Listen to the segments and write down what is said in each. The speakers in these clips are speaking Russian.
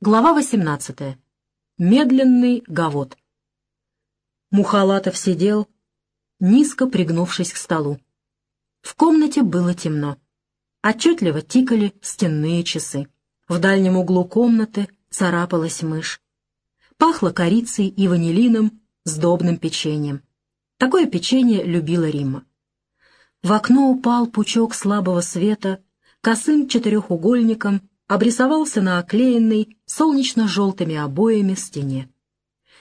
Глава 18. Медленный гавот. Мухалатов сидел, низко пригнувшись к столу. В комнате было темно. Отчетливо тикали стенные часы. В дальнем углу комнаты царапалась мышь. Пахло корицей и ванилином, сдобным печеньем. Такое печенье любила Римма. В окно упал пучок слабого света, косым четырехугольником обрисовался на оклеенной солнечно-желтыми обоями стене.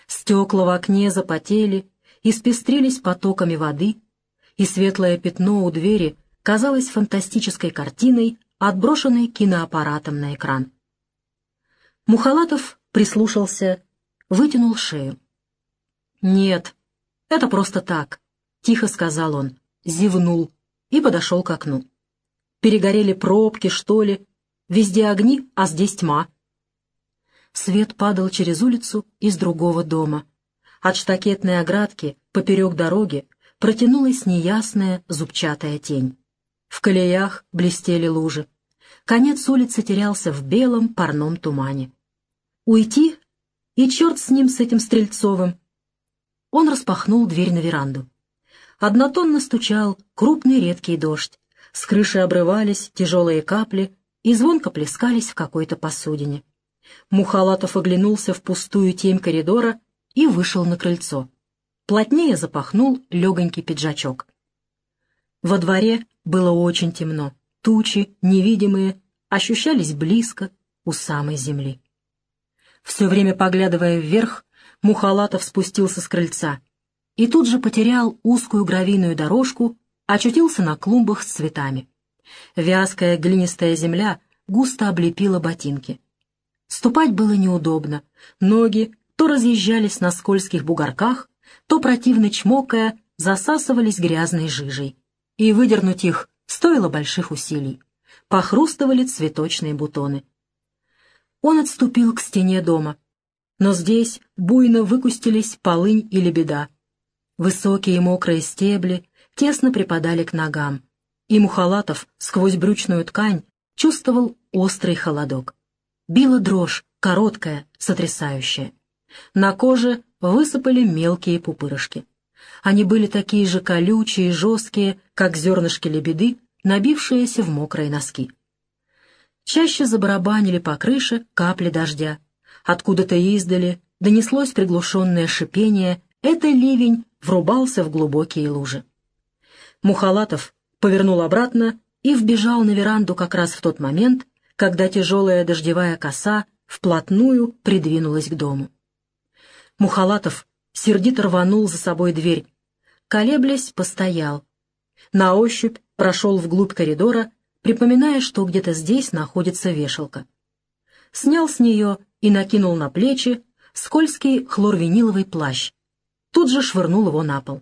Стекла в окне запотели, испестрились потоками воды, и светлое пятно у двери казалось фантастической картиной, отброшенной киноаппаратом на экран. Мухалатов прислушался, вытянул шею. «Нет, это просто так», — тихо сказал он, зевнул и подошел к окну. «Перегорели пробки, что ли? Везде огни, а здесь тьма». Свет падал через улицу из другого дома. От штакетной оградки поперек дороги протянулась неясная зубчатая тень. В колеях блестели лужи. Конец улицы терялся в белом парном тумане. Уйти? И черт с ним, с этим Стрельцовым! Он распахнул дверь на веранду. Однотонно стучал крупный редкий дождь. С крыши обрывались тяжелые капли и звонко плескались в какой-то посудине. Мухалатов оглянулся в пустую тень коридора и вышел на крыльцо. Плотнее запахнул легонький пиджачок. Во дворе было очень темно. Тучи, невидимые, ощущались близко у самой земли. Все время поглядывая вверх, Мухалатов спустился с крыльца и тут же потерял узкую гравийную дорожку, очутился на клумбах с цветами. Вязкая глинистая земля густо облепила ботинки. Ступать было неудобно. Ноги то разъезжались на скользких бугорках, то, противно чмокая, засасывались грязной жижей. И выдернуть их стоило больших усилий. Похрустывали цветочные бутоны. Он отступил к стене дома. Но здесь буйно выкустились полынь и лебеда. Высокие мокрые стебли тесно припадали к ногам, и Мухалатов сквозь брючную ткань чувствовал острый холодок. Била дрожь, короткая, сотрясающая. На коже высыпали мелкие пупырышки. Они были такие же колючие и жесткие, как зернышки лебеды, набившиеся в мокрые носки. Чаще забарабанили по крыше капли дождя. Откуда-то издали донеслось приглушенное шипение, это ливень врубался в глубокие лужи. Мухалатов повернул обратно и вбежал на веранду как раз в тот момент, когда тяжелая дождевая коса вплотную придвинулась к дому. Мухалатов сердито рванул за собой дверь. Колеблясь, постоял. На ощупь прошел вглубь коридора, припоминая, что где-то здесь находится вешалка. Снял с нее и накинул на плечи скользкий хлорвиниловый плащ. Тут же швырнул его на пол.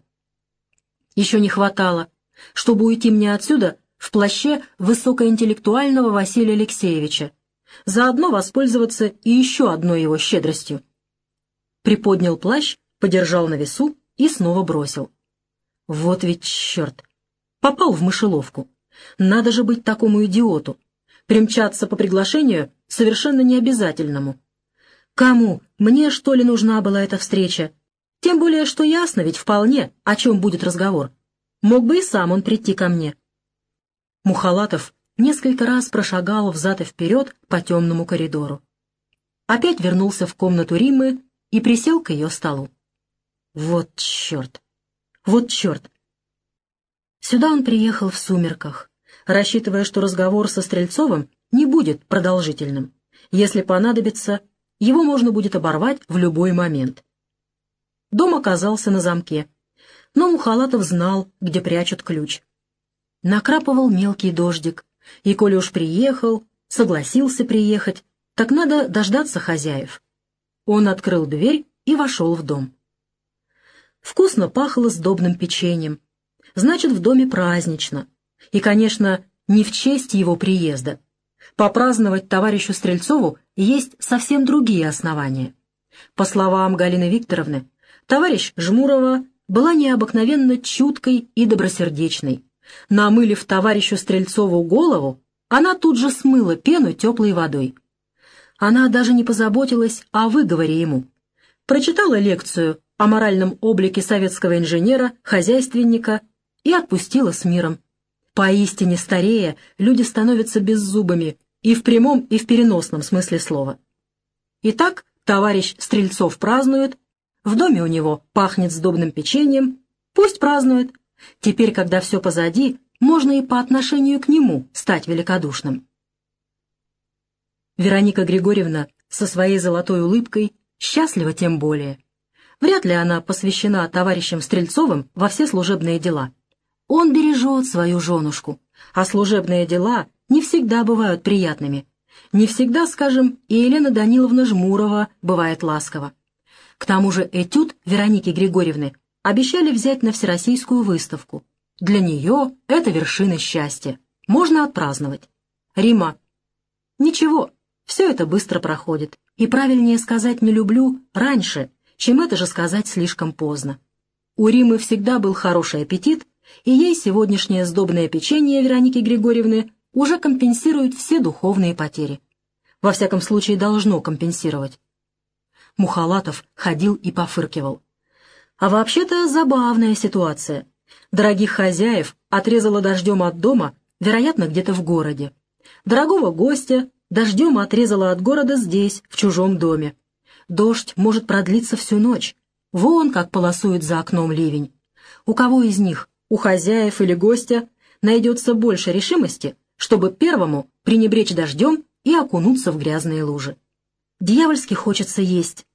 Еще не хватало, чтобы уйти мне отсюда в плаще высокоинтеллектуального Василия Алексеевича, заодно воспользоваться и еще одной его щедростью. Приподнял плащ, подержал на весу и снова бросил. Вот ведь черт! Попал в мышеловку. Надо же быть такому идиоту. Примчаться по приглашению совершенно необязательному. Кому? Мне, что ли, нужна была эта встреча? Тем более, что ясно ведь вполне, о чем будет разговор. Мог бы и сам он прийти ко мне. Мухалатов несколько раз прошагал взад и вперед по темному коридору. Опять вернулся в комнату Риммы и присел к ее столу. Вот черт! Вот черт! Сюда он приехал в сумерках, рассчитывая, что разговор со Стрельцовым не будет продолжительным. Если понадобится, его можно будет оборвать в любой момент. Дом оказался на замке, но Мухалатов знал, где прячут ключ. Накрапывал мелкий дождик, и коли уж приехал, согласился приехать, так надо дождаться хозяев. Он открыл дверь и вошел в дом. Вкусно пахло сдобным печеньем. Значит, в доме празднично. И, конечно, не в честь его приезда. Попраздновать товарищу Стрельцову есть совсем другие основания. По словам Галины Викторовны, товарищ Жмурова была необыкновенно чуткой и добросердечной, Намылив товарищу Стрельцову голову, она тут же смыла пену теплой водой. Она даже не позаботилась о выговоре ему. Прочитала лекцию о моральном облике советского инженера, хозяйственника и отпустила с миром. Поистине старея, люди становятся беззубыми и в прямом, и в переносном смысле слова. Итак, товарищ Стрельцов празднует, в доме у него пахнет сдобным печеньем, пусть празднует. Теперь, когда все позади, можно и по отношению к нему стать великодушным. Вероника Григорьевна со своей золотой улыбкой счастлива тем более. Вряд ли она посвящена товарищам Стрельцовым во все служебные дела. Он бережет свою женушку, а служебные дела не всегда бывают приятными. Не всегда, скажем, и Елена Даниловна Жмурова бывает ласкова. К тому же этюд Вероники Григорьевны обещали взять на всероссийскую выставку. Для нее это вершина счастья. Можно отпраздновать. Рима. Ничего, все это быстро проходит. И правильнее сказать «не люблю» раньше, чем это же сказать слишком поздно. У Римы всегда был хороший аппетит, и ей сегодняшнее сдобное печенье Вероники Григорьевны уже компенсирует все духовные потери. Во всяком случае, должно компенсировать. Мухалатов ходил и пофыркивал. А вообще-то забавная ситуация. Дорогих хозяев отрезала дождем от дома, вероятно, где-то в городе. Дорогого гостя дождем отрезала от города здесь, в чужом доме. Дождь может продлиться всю ночь. Вон как полосует за окном ливень. У кого из них, у хозяев или гостя, найдется больше решимости, чтобы первому пренебречь дождем и окунуться в грязные лужи. Дьявольски хочется есть.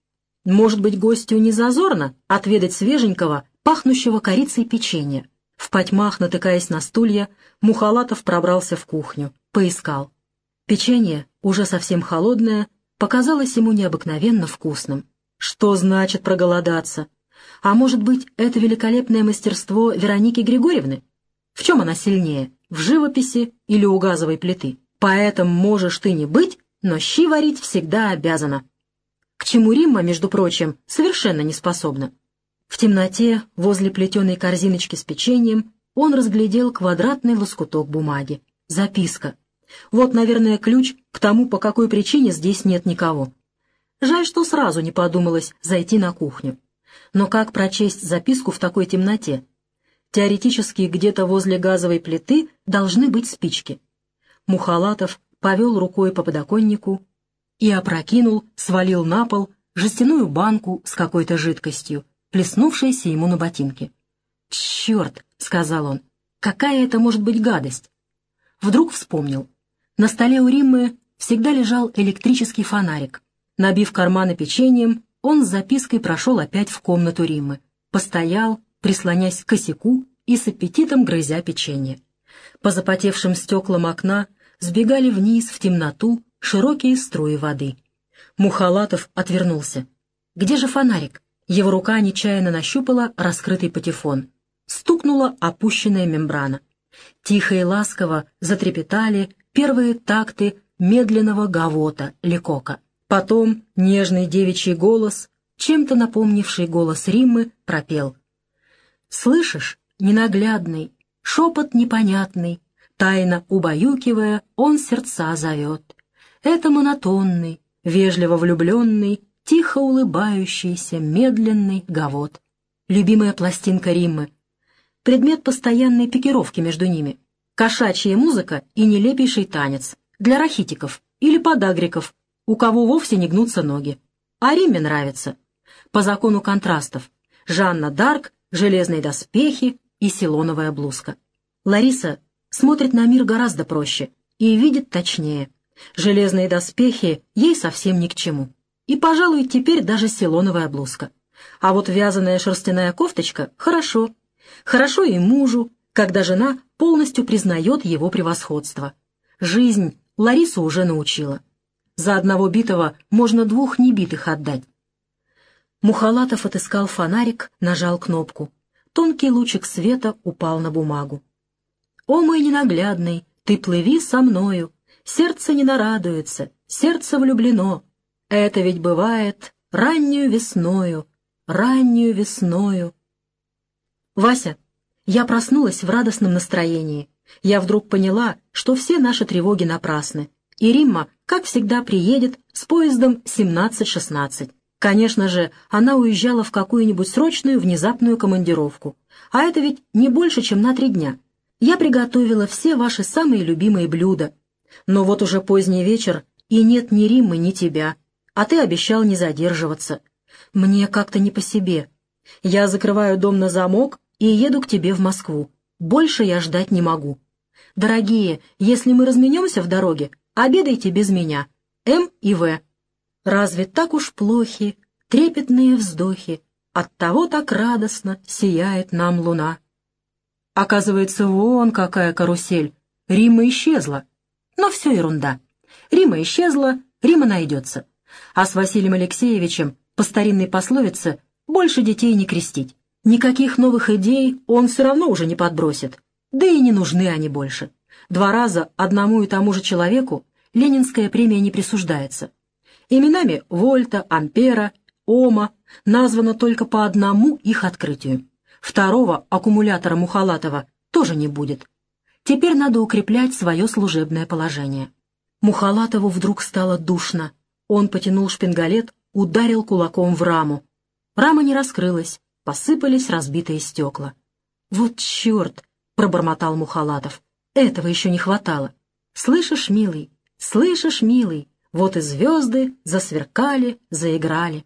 Может быть, гостю не зазорно отведать свеженького, пахнущего корицей печенья. В потьмах, натыкаясь на стулья, Мухалатов пробрался в кухню, поискал. Печенье, уже совсем холодное, показалось ему необыкновенно вкусным. Что значит проголодаться? А может быть, это великолепное мастерство Вероники Григорьевны? В чем она сильнее, в живописи или у газовой плиты? Поэтому можешь ты не быть, но щи варить всегда обязана. К чему Римма, между прочим, совершенно не способна. В темноте, возле плетеной корзиночки с печеньем, он разглядел квадратный лоскуток бумаги. Записка. Вот, наверное, ключ к тому, по какой причине здесь нет никого. Жаль, что сразу не подумалось зайти на кухню. Но как прочесть записку в такой темноте? Теоретически где-то возле газовой плиты должны быть спички. Мухалатов повел рукой по подоконнику и опрокинул, свалил на пол жестяную банку с какой-то жидкостью, плеснувшейся ему на ботинки. «Черт!» — сказал он. «Какая это может быть гадость?» Вдруг вспомнил. На столе у Риммы всегда лежал электрический фонарик. Набив карманы печеньем, он с запиской прошел опять в комнату Риммы. Постоял, прислонясь к косяку и с аппетитом грызя печенье. По запотевшим стеклам окна сбегали вниз в темноту широкие струи воды. Мухалатов отвернулся. «Где же фонарик?» Его рука нечаянно нащупала раскрытый патефон. Стукнула опущенная мембрана. Тихо и ласково затрепетали первые такты медленного гавота Лекока. Потом нежный девичий голос, чем-то напомнивший голос Риммы, пропел. «Слышишь, ненаглядный, шепот непонятный, тайно убаюкивая, он сердца зовет. Это монотонный, вежливо влюбленный, тихо улыбающийся, медленный гавот. Любимая пластинка Риммы. Предмет постоянной пикировки между ними кошачья музыка и нелепейший танец, для рахитиков или подагриков, у кого вовсе не гнутся ноги. А Риме нравится. По закону контрастов. Жанна Дарк, железные доспехи и силоновая блузка. Лариса смотрит на мир гораздо проще и видит точнее. Железные доспехи ей совсем ни к чему. И, пожалуй, теперь даже силоновая блузка. А вот вязаная шерстяная кофточка — хорошо. Хорошо и мужу, когда жена полностью признает его превосходство. Жизнь Ларису уже научила. За одного битого можно двух небитых отдать. Мухалатов отыскал фонарик, нажал кнопку. Тонкий лучик света упал на бумагу. «О, мой ненаглядный, ты плыви со мною, сердце не нарадуется, сердце влюблено. Это ведь бывает раннюю весною, раннюю весною». «Вася, я проснулась в радостном настроении. Я вдруг поняла, что все наши тревоги напрасны. И Римма, как всегда, приедет с поездом 17.16. Конечно же, она уезжала в какую-нибудь срочную внезапную командировку. А это ведь не больше, чем на три дня. Я приготовила все ваши самые любимые блюда. Но вот уже поздний вечер, и нет ни Риммы, ни тебя. А ты обещал не задерживаться. Мне как-то не по себе. Я закрываю дом на замок и еду к тебе в Москву. Больше я ждать не могу. Дорогие, если мы разменемся в дороге, обедайте без меня. М и В. Разве так уж плохи трепетные вздохи? Оттого так радостно сияет нам луна. Оказывается, вон какая карусель. Рима исчезла. Но все ерунда. Рима исчезла, Рима найдется. А с Василием Алексеевичем, по старинной пословице, больше детей не крестить. Никаких новых идей он все равно уже не подбросит. Да и не нужны они больше. Два раза одному и тому же человеку ленинская премия не присуждается. Именами Вольта, Ампера, Ома названо только по одному их открытию. Второго аккумулятора Мухалатова тоже не будет. Теперь надо укреплять свое служебное положение. Мухалатову вдруг стало душно. Он потянул шпингалет, ударил кулаком в раму. Рама не раскрылась, посыпались разбитые стекла. «Вот черт!» — пробормотал Мухалатов. «Этого еще не хватало. Слышишь, милый, слышишь, милый, вот и звезды засверкали, заиграли.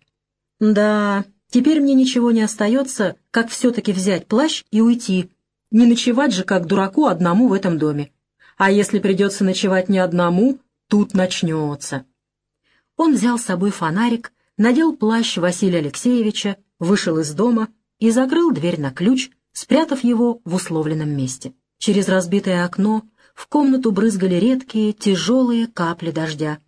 Да, теперь мне ничего не остается, как все-таки взять плащ и уйти. Не ночевать же, как дураку, одному в этом доме. А если придется ночевать не одному, тут начнется. Он взял с собой фонарик, надел плащ Василия Алексеевича, вышел из дома и закрыл дверь на ключ, спрятав его в условленном месте. Через разбитое окно в комнату брызгали редкие, тяжелые капли дождя.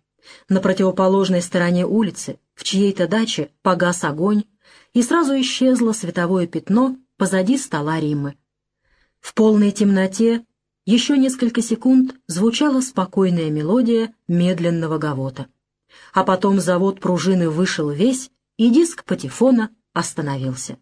На противоположной стороне улицы, в чьей-то даче, погас огонь, и сразу исчезло световое пятно позади стола Риммы. В полной темноте еще несколько секунд звучала спокойная мелодия медленного гавота. А потом завод пружины вышел весь, и диск патефона остановился.